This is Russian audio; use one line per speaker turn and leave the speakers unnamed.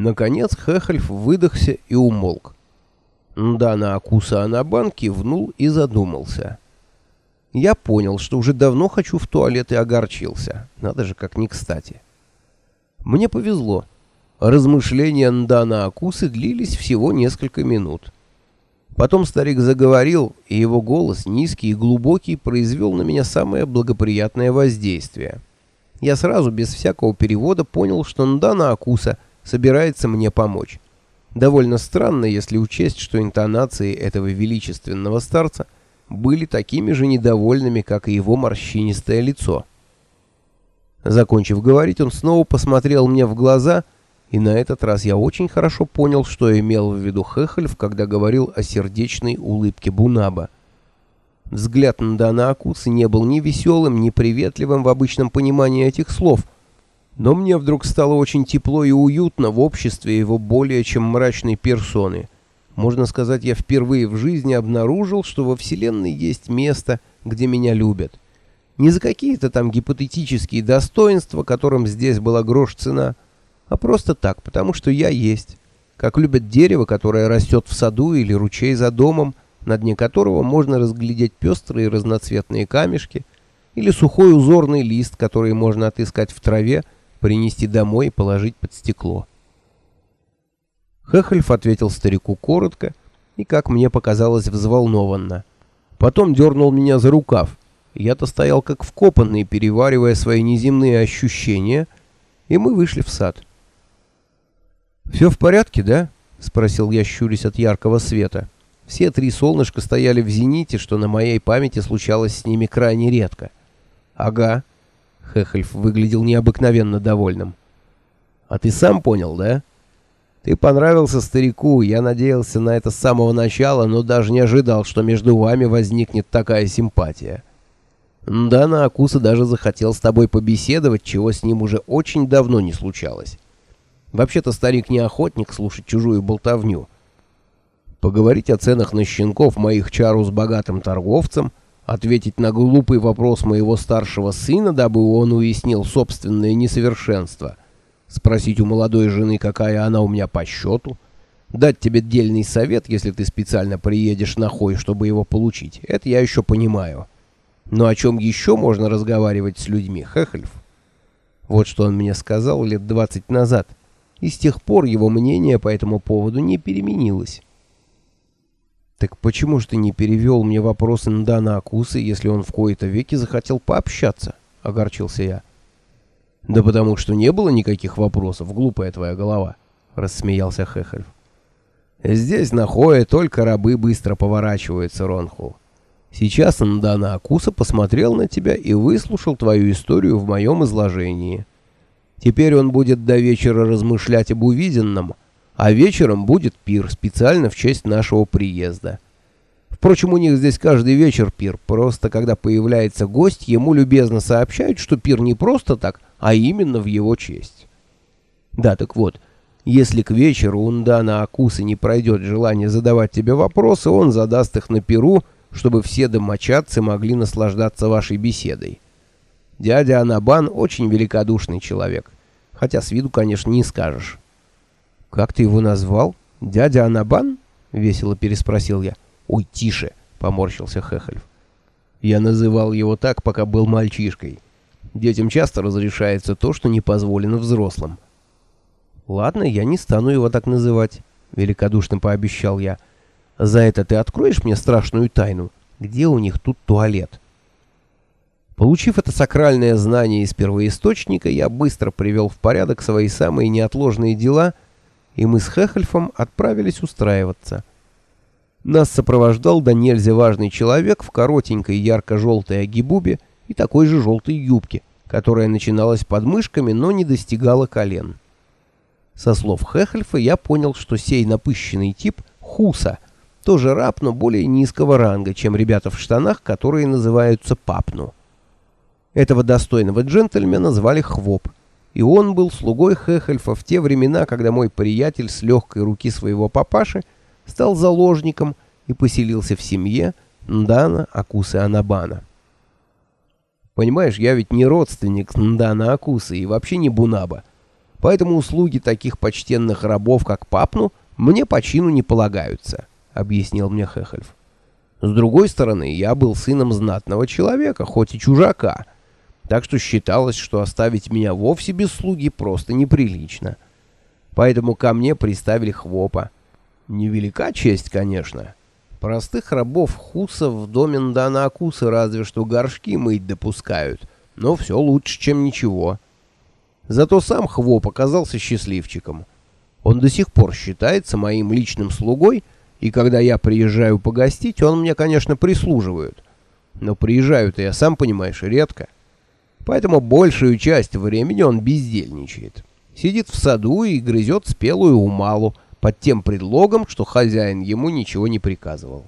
Наконец Хехельф выдохся и умолк. Дана Акуса Анабан кивнул и задумался. Я понял, что уже давно хочу в туалет и огорчился. Надо же, как не кстати. Мне повезло. Размышления Ндана Акусы длились всего несколько минут. Потом старик заговорил, и его голос, низкий и глубокий, произвел на меня самое благоприятное воздействие. Я сразу, без всякого перевода, понял, что Ндана Акуса собирается мне помочь. Довольно странно, если учесть, что интонации этого величественного старца были такими же недовольными, как и его морщинистое лицо. Закончив говорить, он снова посмотрел мне в глаза, и на этот раз я очень хорошо понял, что имел в виду Хехельф, когда говорил о сердечной улыбке Бунаба. Взгляд на Дана не был ни веселым, ни приветливым в обычном понимании этих слов — но мне вдруг стало очень тепло и уютно в обществе его более чем мрачной персоны. Можно сказать, я впервые в жизни обнаружил, что во Вселенной есть место, где меня любят. Не за какие-то там гипотетические достоинства, которым здесь была грош цена, а просто так, потому что я есть. Как любят дерево, которое растет в саду или ручей за домом, на дне которого можно разглядеть пестрые разноцветные камешки, или сухой узорный лист, который можно отыскать в траве, принести домой и положить под стекло. Хехельф ответил старику коротко и, как мне показалось, взволнованно. Потом дернул меня за рукав. Я-то стоял как вкопанный, переваривая свои неземные ощущения, и мы вышли в сад. «Все в порядке, да?» — спросил я, щурясь от яркого света. Все три солнышка стояли в зените, что на моей памяти случалось с ними крайне редко. «Ага», Хехельф выглядел необыкновенно довольным. «А ты сам понял, да? Ты понравился старику, я надеялся на это с самого начала, но даже не ожидал, что между вами возникнет такая симпатия. Да, на Акуса даже захотел с тобой побеседовать, чего с ним уже очень давно не случалось. Вообще-то старик не охотник слушать чужую болтовню. Поговорить о ценах на щенков моих чару с богатым торговцем — ответить на глупый вопрос моего старшего сына, дабы он уяснил собственное несовершенство, спросить у молодой жены, какая она у меня по счету, дать тебе дельный совет, если ты специально приедешь на хой, чтобы его получить. Это я еще понимаю. Но о чем еще можно разговаривать с людьми, Хехельф? Вот что он мне сказал лет двадцать назад, и с тех пор его мнение по этому поводу не переменилось. «Так почему же ты не перевел мне вопросы Ндана Акусы, если он в кои-то веки захотел пообщаться?» — огорчился я. «Да потому что не было никаких вопросов, глупая твоя голова», — рассмеялся Хехельф. «Здесь на Хое только рабы быстро поворачиваются, Ронхул. Сейчас Ндана Акуса посмотрел на тебя и выслушал твою историю в моем изложении. Теперь он будет до вечера размышлять об увиденном, а вечером будет пир специально в честь нашего приезда. Впрочем, у них здесь каждый вечер пир, просто когда появляется гость, ему любезно сообщают, что пир не просто так, а именно в его честь. Да, так вот, если к вечеру у Ндана Акусы не пройдет желание задавать тебе вопросы, он задаст их на пиру, чтобы все домочадцы могли наслаждаться вашей беседой. Дядя Анабан очень великодушный человек, хотя с виду, конечно, не скажешь. «Как ты его назвал? Дядя Анабан?» — весело переспросил я. «Ой, тише!» — поморщился Хехельф. «Я называл его так, пока был мальчишкой. Детям часто разрешается то, что не позволено взрослым». «Ладно, я не стану его так называть», — великодушно пообещал я. «За это ты откроешь мне страшную тайну? Где у них тут туалет?» Получив это сакральное знание из первоисточника, я быстро привел в порядок свои самые неотложные дела — и мы с Хехельфом отправились устраиваться. Нас сопровождал до нельзя важный человек в коротенькой ярко-желтой агибубе и такой же желтой юбке, которая начиналась под мышками, но не достигала колен. Со слов Хехельфа я понял, что сей напыщенный тип — хуса, тоже раб, но более низкого ранга, чем ребята в штанах, которые называются папну. Этого достойного джентльмена звали Хвоп — и он был слугой Хехельфа в те времена, когда мой приятель с легкой руки своего папаши стал заложником и поселился в семье Ндана Акусы Анабана. Понимаешь, я ведь не родственник Ндана Акусы и вообще не Бунаба. Поэтому услуги таких почтенных рабов, как Папну, мне по чину не полагаются, — объяснил мне Хехельф. С другой стороны, я был сыном знатного человека, хоть и чужака, так что считалось, что оставить меня вовсе без слуги просто неприлично. Поэтому ко мне приставили хвопа. Невелика честь, конечно. Простых рабов хусов в доме Нданакуса разве что горшки мыть допускают, но все лучше, чем ничего. Зато сам Хвоп оказался счастливчиком. Он до сих пор считается моим личным слугой, и когда я приезжаю погостить, он мне, конечно, прислуживает. Но приезжаю-то я, сам понимаешь, редко. Поэтому большую часть времени он бездельничает. Сидит в саду и грызет спелую умалу под тем предлогом, что хозяин ему ничего не приказывал.